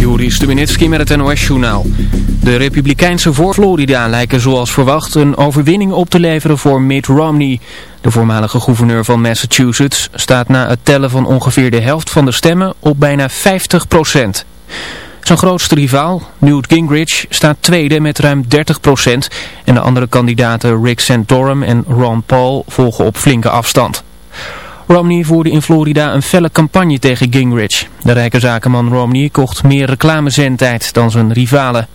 Joris Stubenitski met het NOS-journaal. De republikeinse voor Florida lijken zoals verwacht een overwinning op te leveren voor Mitt Romney. De voormalige gouverneur van Massachusetts staat na het tellen van ongeveer de helft van de stemmen op bijna 50 procent. Zijn grootste rivaal, Newt Gingrich, staat tweede met ruim 30 procent. En de andere kandidaten Rick Santorum en Ron Paul volgen op flinke afstand. Romney voerde in Florida een felle campagne tegen Gingrich. De rijke zakenman Romney kocht meer reclamezendtijd dan zijn rivalen.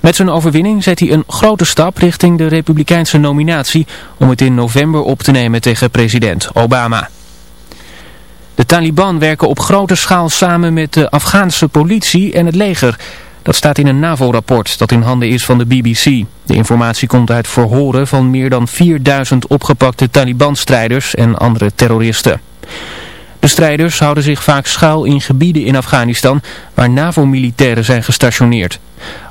Met zijn overwinning zet hij een grote stap richting de republikeinse nominatie om het in november op te nemen tegen president Obama. De Taliban werken op grote schaal samen met de Afghaanse politie en het leger. Dat staat in een NAVO-rapport dat in handen is van de BBC. De informatie komt uit verhoren van meer dan 4000 opgepakte Taliban-strijders en andere terroristen. De strijders houden zich vaak schuil in gebieden in Afghanistan waar NAVO-militairen zijn gestationeerd.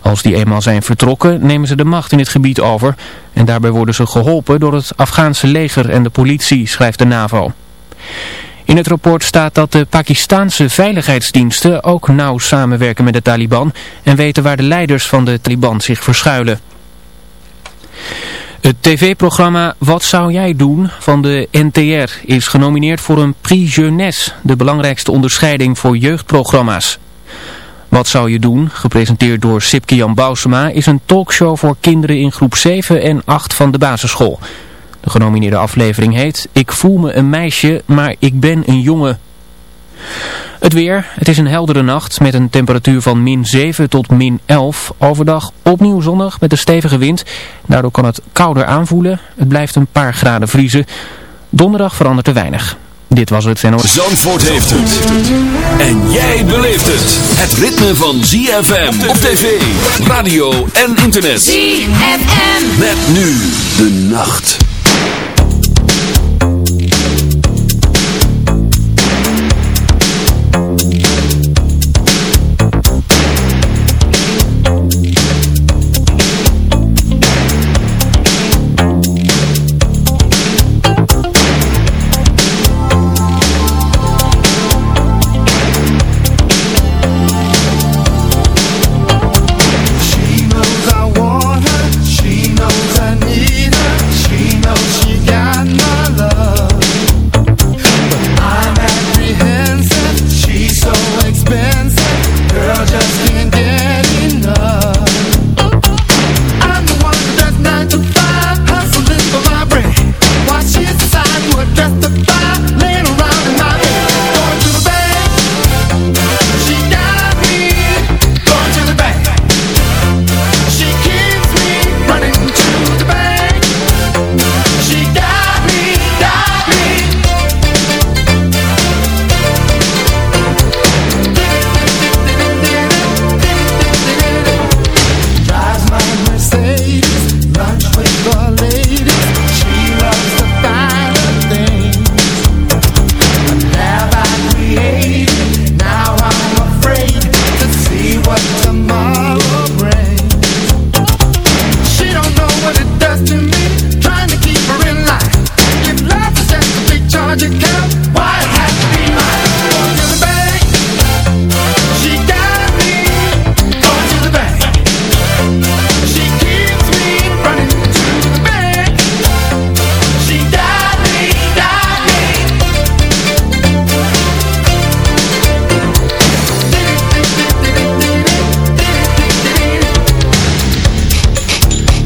Als die eenmaal zijn vertrokken nemen ze de macht in het gebied over en daarbij worden ze geholpen door het Afghaanse leger en de politie, schrijft de NAVO. In het rapport staat dat de Pakistanse veiligheidsdiensten ook nauw samenwerken met de Taliban en weten waar de leiders van de Taliban zich verschuilen. Het tv-programma Wat zou jij doen van de NTR is genomineerd voor een Prix Jeunesse, de belangrijkste onderscheiding voor jeugdprogramma's. Wat zou je doen, gepresenteerd door Sipke Jan Bousema, is een talkshow voor kinderen in groep 7 en 8 van de basisschool. De genomineerde aflevering heet Ik voel me een meisje, maar ik ben een jongen. Het weer, het is een heldere nacht met een temperatuur van min 7 tot min 11. Overdag opnieuw zonnig met een stevige wind. Daardoor kan het kouder aanvoelen. Het blijft een paar graden vriezen. Donderdag verandert er weinig. Dit was het NOS. Zandvoort heeft het. En jij beleeft het. Het ritme van ZFM op tv, radio en internet. ZFM. Met nu de nacht.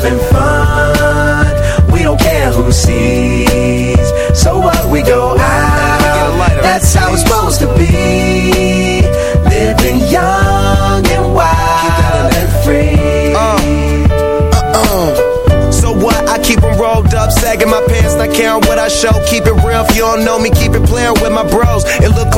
having fun We don't care who sees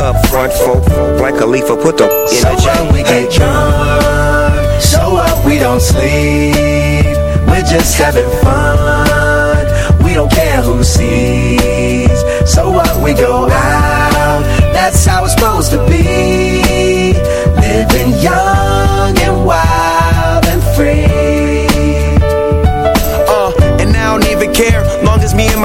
Up front, folk, like a leaf, put the in So a what, we get drunk So what, we don't sleep. We're just having fun. We don't care who sees. So what, we go out That's how it's supposed to be. Living young and wild and free. Uh, and I don't even care.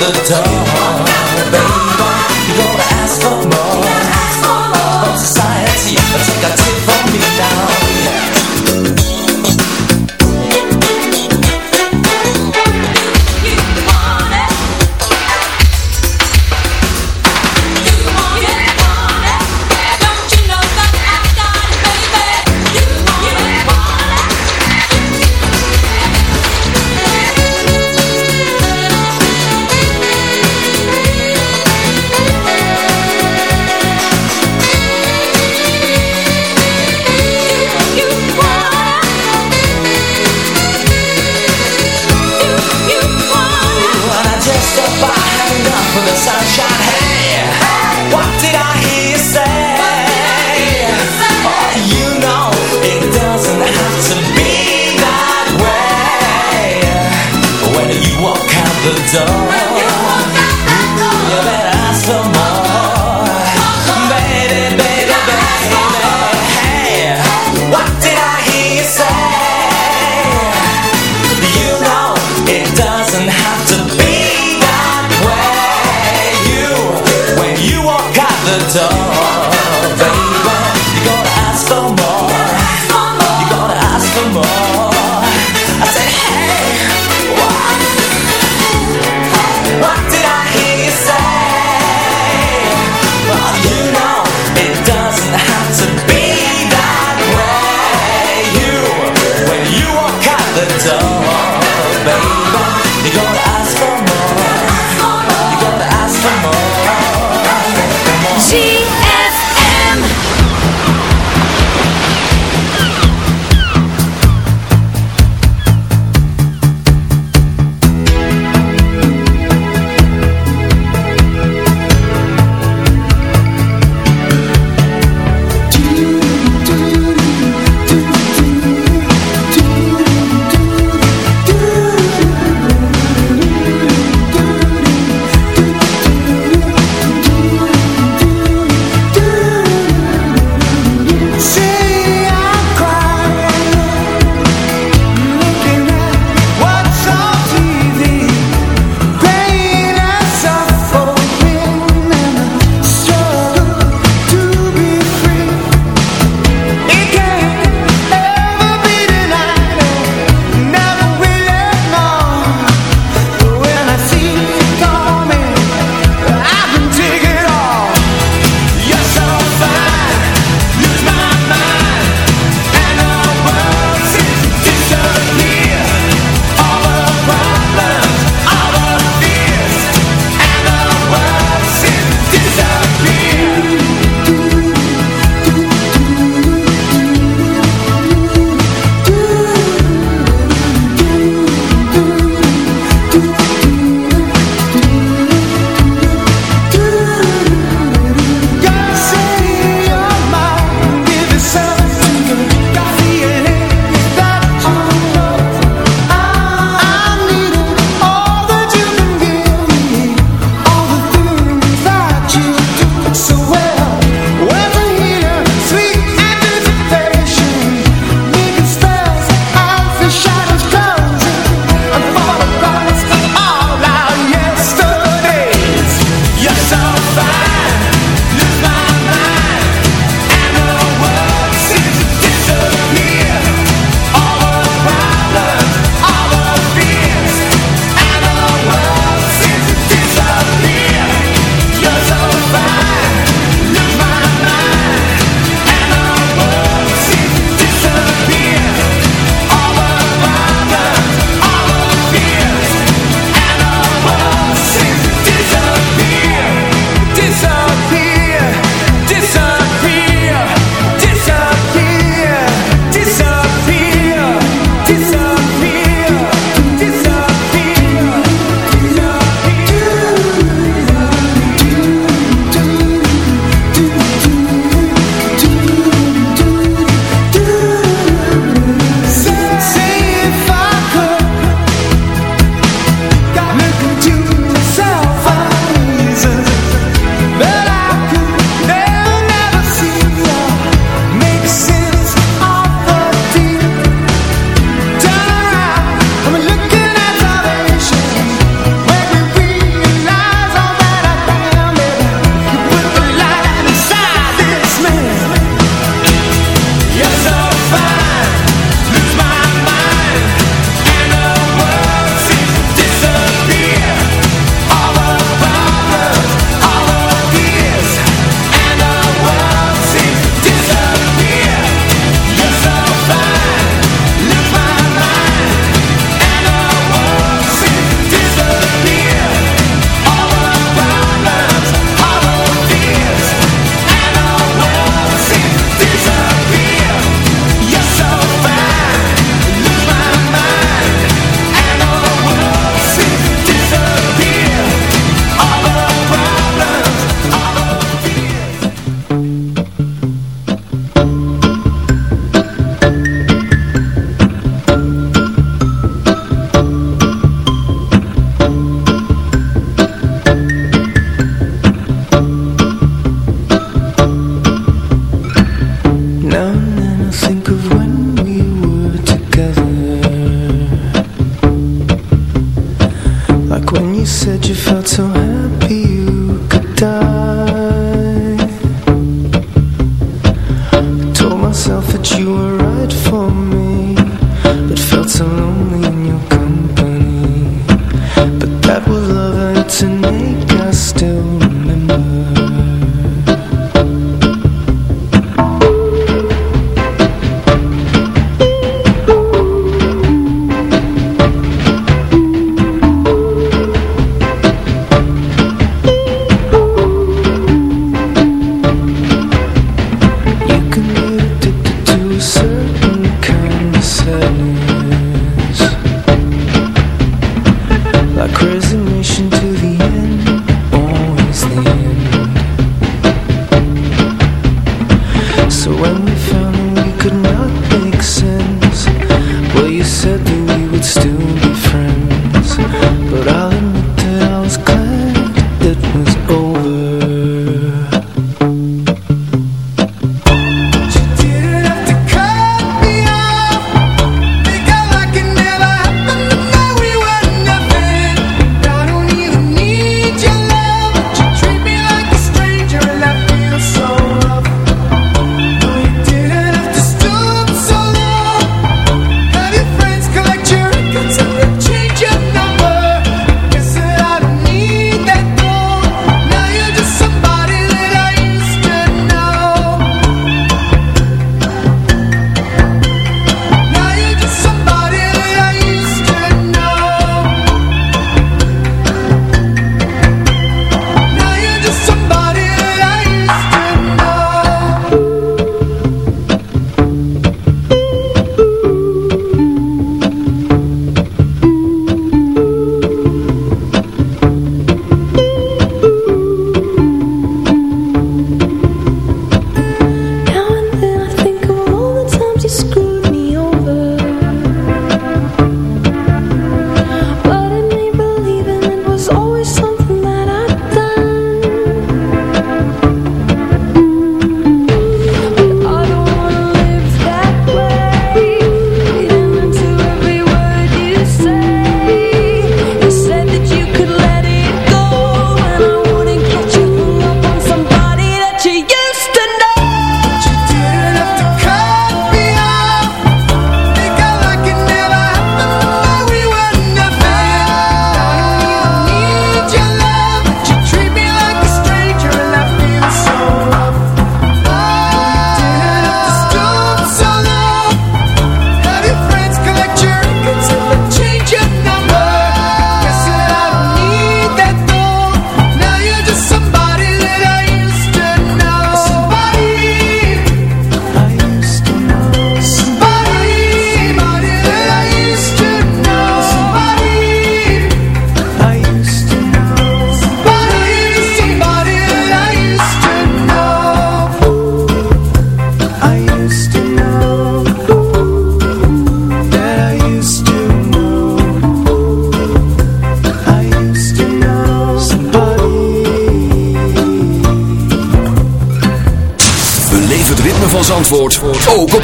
the door, baby,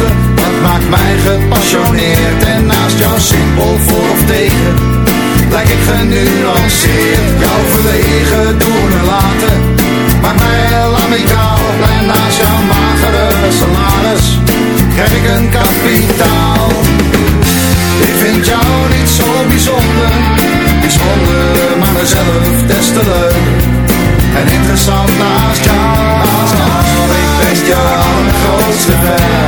Wat Dat maakt mij gepassioneerd En naast jouw simpel voor of tegen. Lijk ik genuanceerd Jou verlegen doen en laten. Maakt mij heel amicaal en naast jouw magere salaris Krijg ik een kapitaal. Ik vind jou niet zo bijzonder Bijzonder maar mezelf des te leuk En interessant naast jou Naast jou, ik ben jouw grootste fan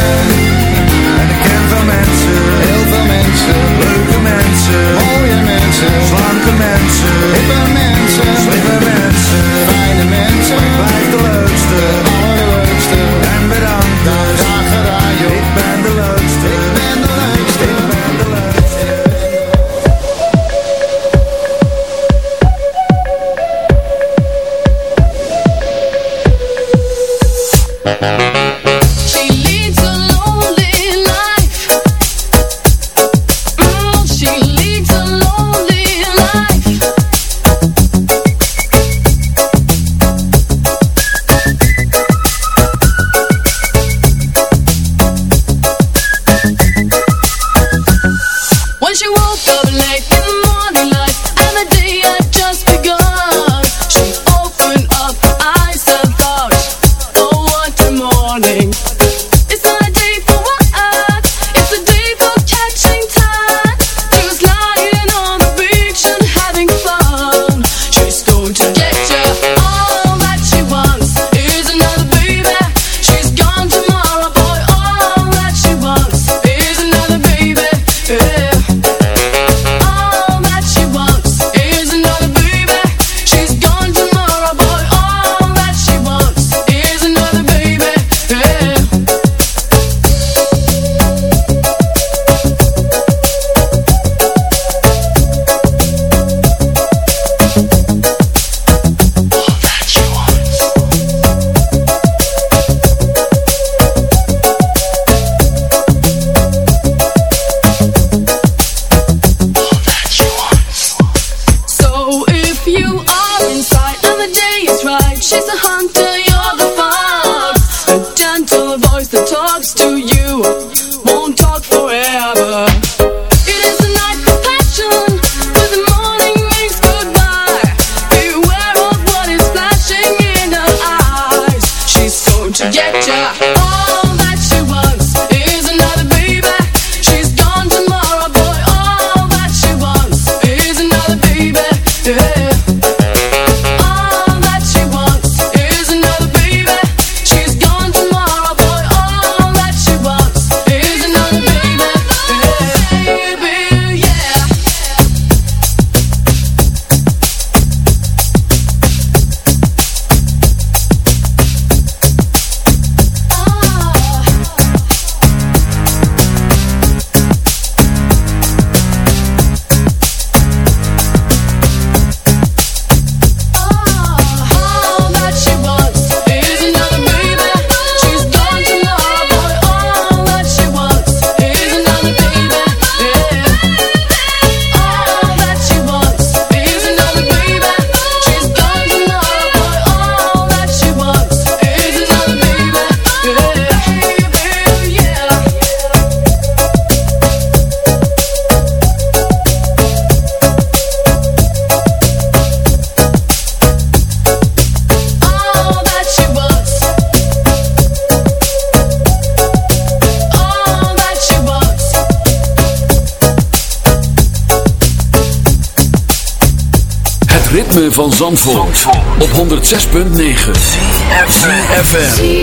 veel mensen, heel veel mensen. Leuke mensen, mooie mensen. Slanke mensen, hippe mensen. Slimme mensen, fijne mensen. Blijf de leukste, allerleukste. En bedankt, graag gedaan joh. Ik ben de leukste, ik ben de leukste. Ik ben de leukste 106.9 FM.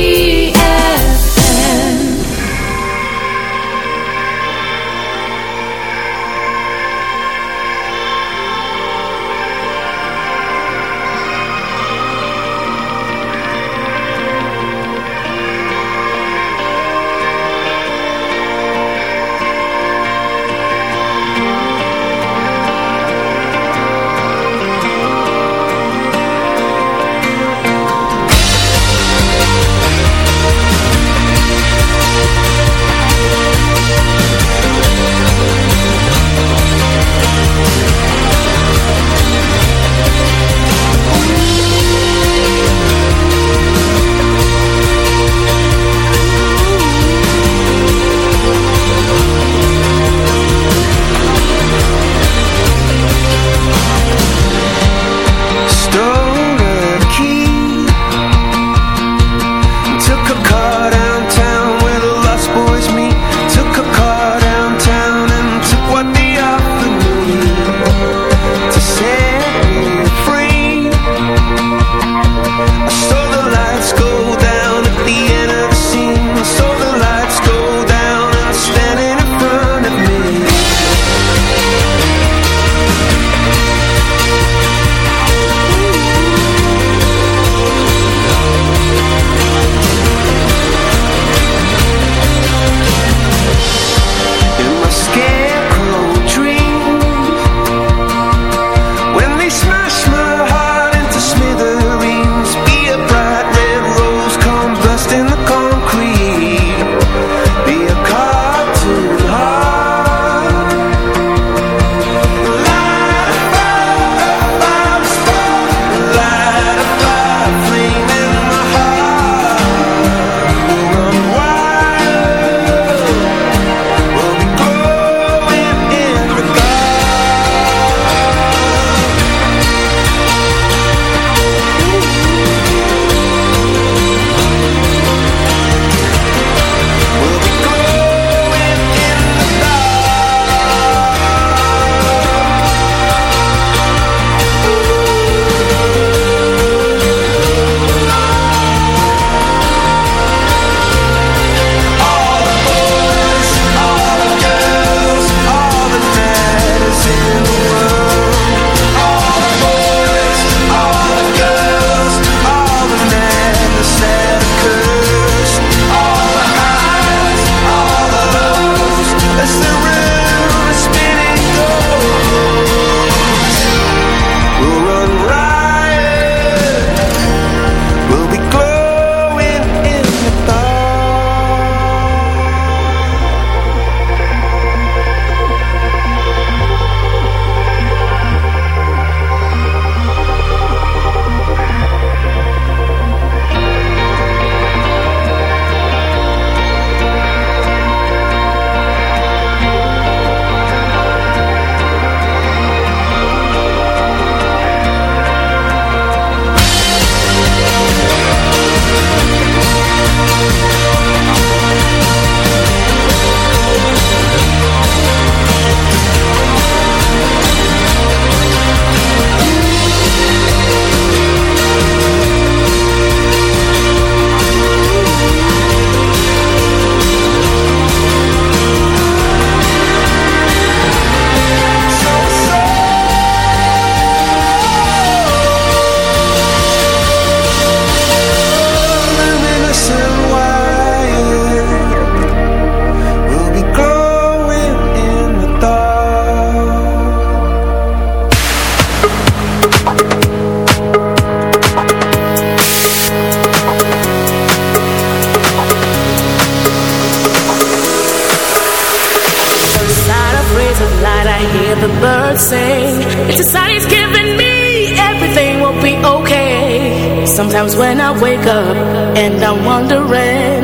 A sign he's giving me. Everything will be okay. Sometimes when I wake up and I'm wondering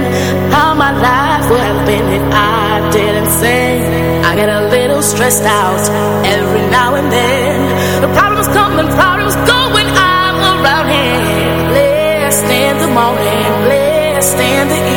how my life would have been if I didn't sing. I get a little stressed out every now and then. The problems come and problems go when I'm around him. Blessed in the morning, blessed in the evening.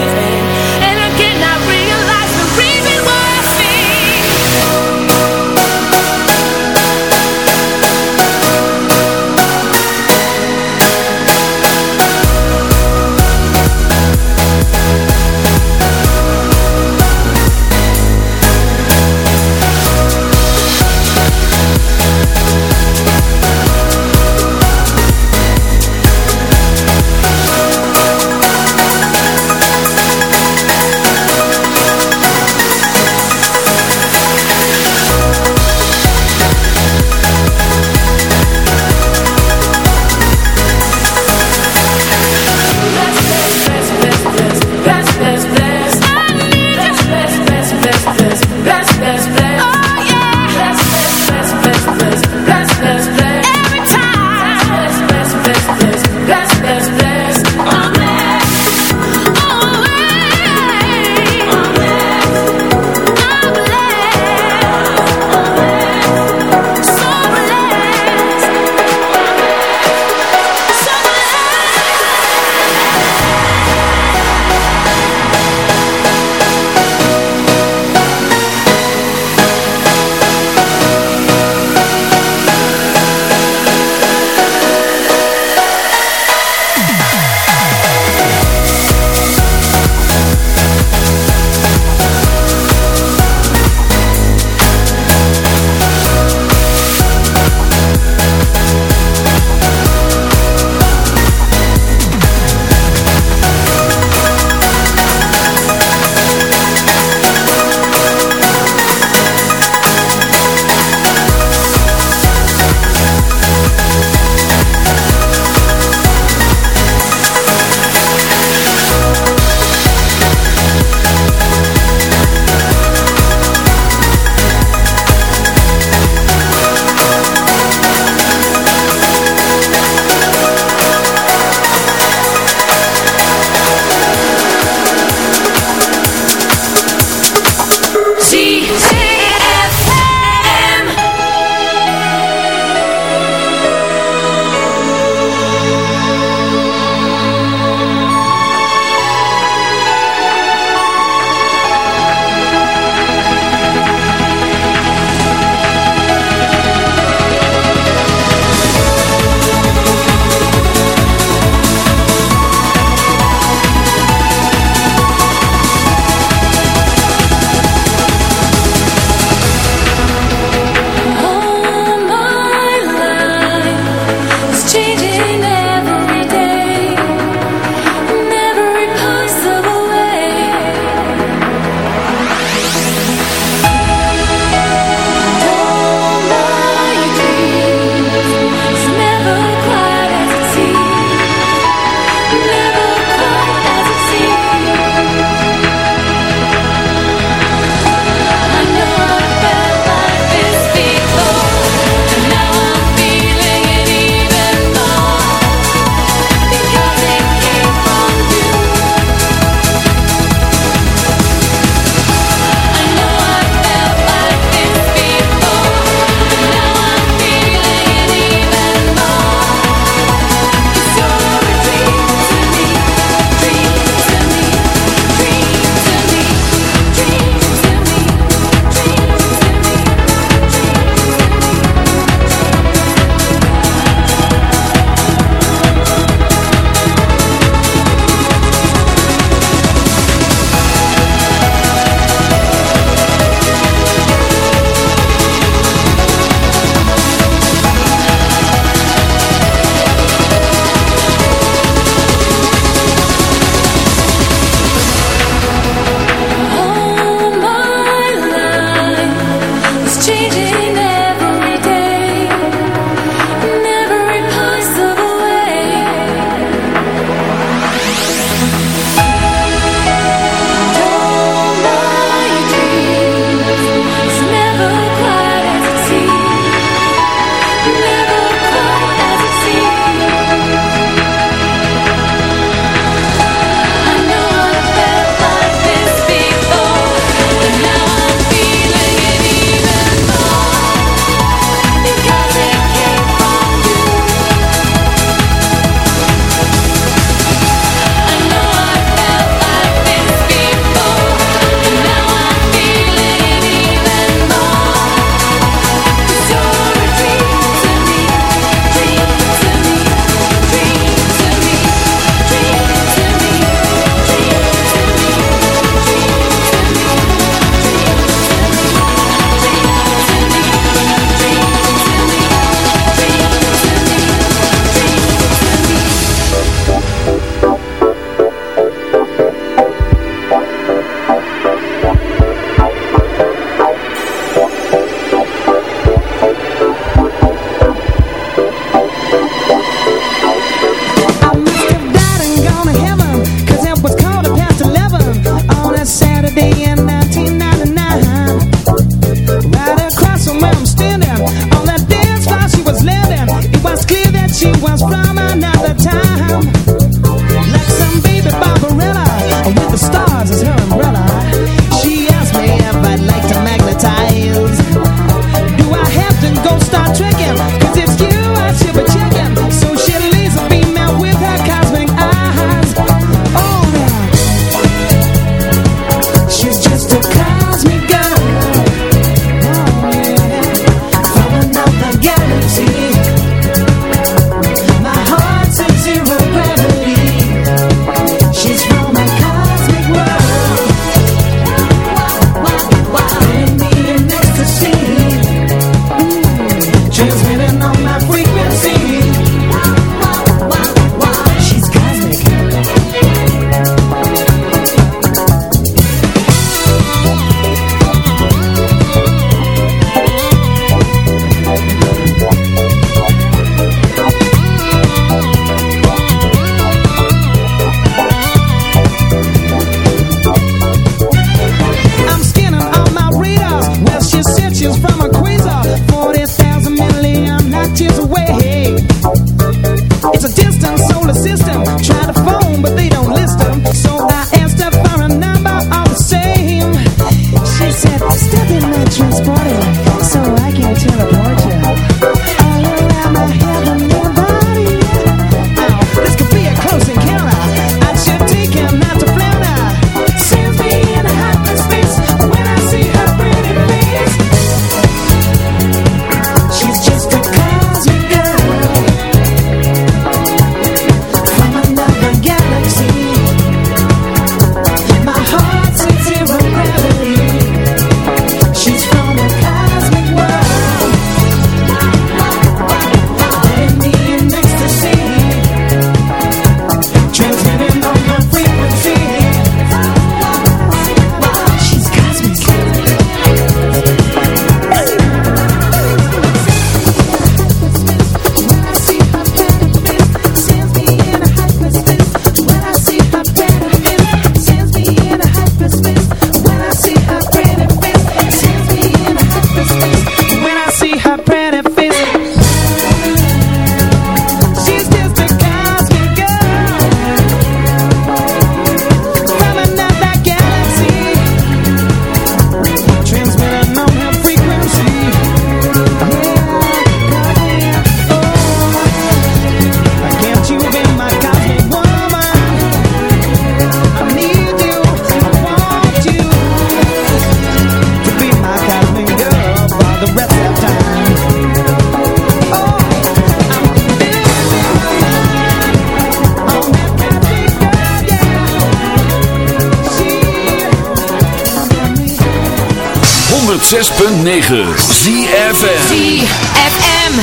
106.9 ZFM ZFM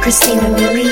Christina Milian